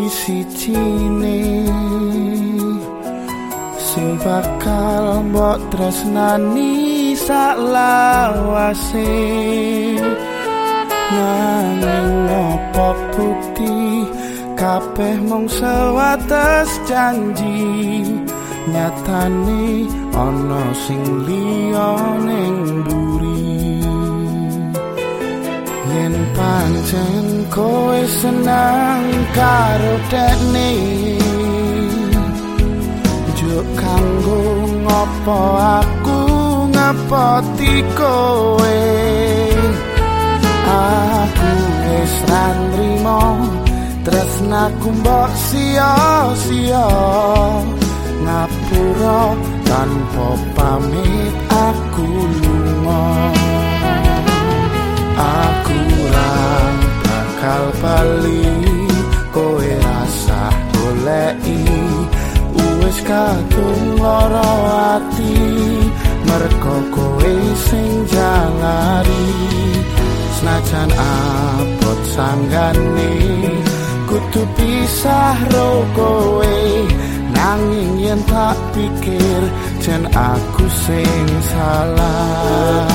siji-sijine sing bakal mbok tresnani saklawase nanging opo bukti? Kabeh mung sewates janji. Nyatane ana sing liya ning yen pancen kowe senang karo dekne. Kanggo ngopo aku ngapoti kowe aku wis randrimo tresnaku mbok sia-sia. Ngapura tanpa pamit aku lunga. Aku bakal bali kowe rasa goleki. Wis kadung lara ati merko kowe sing jalari senajan abot sanggane kudu pisah ro kowe. Nanging yen tak pikir jen aku sing salah.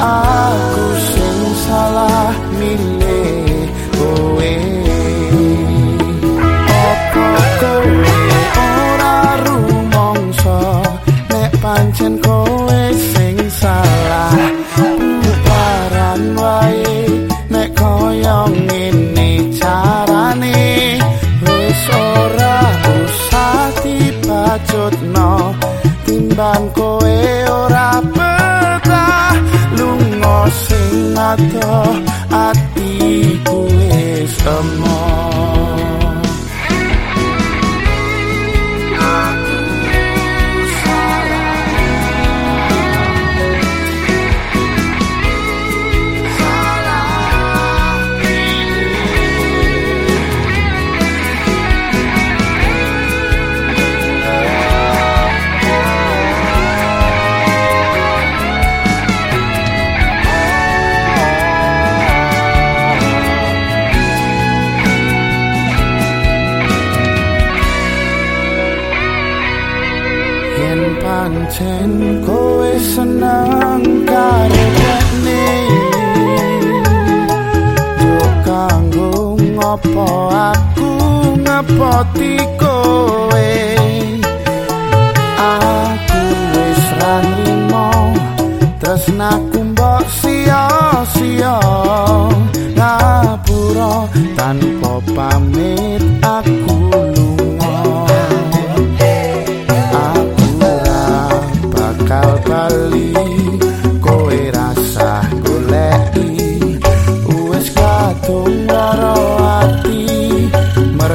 Aku sing salah milih dibacutno timbang pancen kowe senang karo dekne yo kanggo ngopo aku ngepoti kowe? Aku wis ranimo tresnaku mbok sia-sia. Ngapura tanpa pamit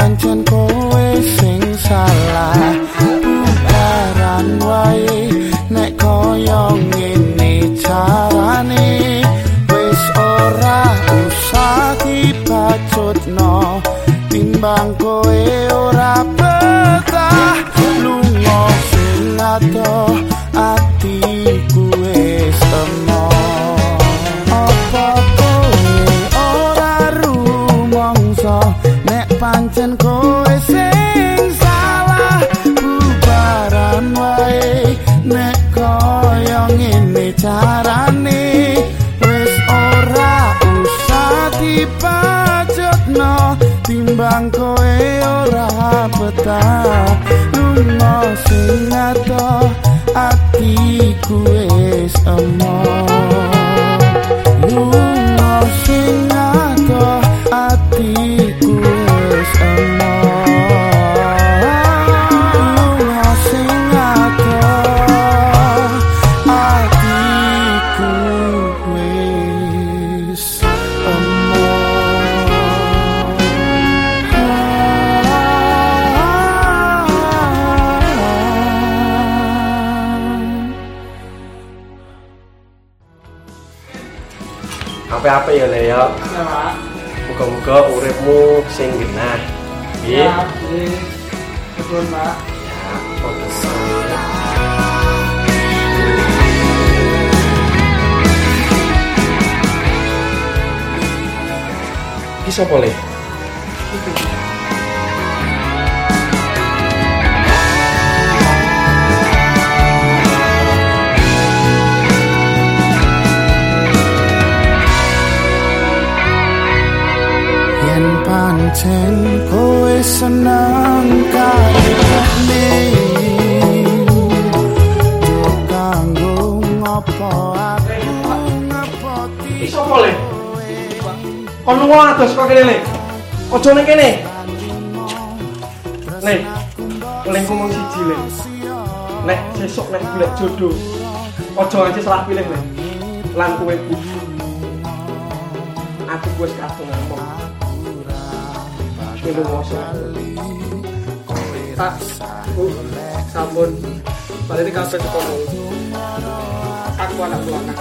pancen kowe sing salah. Bubaran wae nek koyo ngene carane wis ora usah dipacutno timbang kowe ora betah lunga sing ado atiku wis emoh apa kowe ora rumangsa pancen kowe sing salah bubaran wae. Nek koyo ngene carane wis ora usah dipajutno timbang kowe ora betah lunga sing ado atiku wis wis emo. Lunga sing ado Apa-apa ya Le ya. Ya, Pak. Muga-muga uripmu sing genah. Nggih. Ya, ini betul, Pak. Ya, podo. Iki sapa Le? yen pancen kowe seneng karepne yo kanggo ngopo aku Iki sapa Le? Kon lunga ados kok kene. Ojo ning kene. Le. Oleh ngomong siji Le. Nek sesuk nek golek jodoh. Ojo nganti salah pilih Le. Lan kowe. Aku wis kadung ngomong. sepeda motor tak uh, sabun balik kafe sepeda aku anak. Bulanan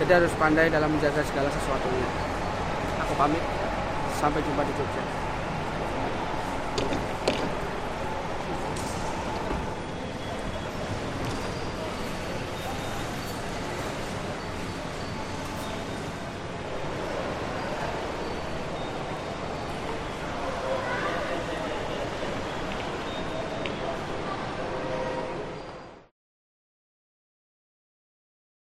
Jadi harus pandai dalam menjaga segala sesuatunya. Aku pamit. Sampai jumpa di Jogja.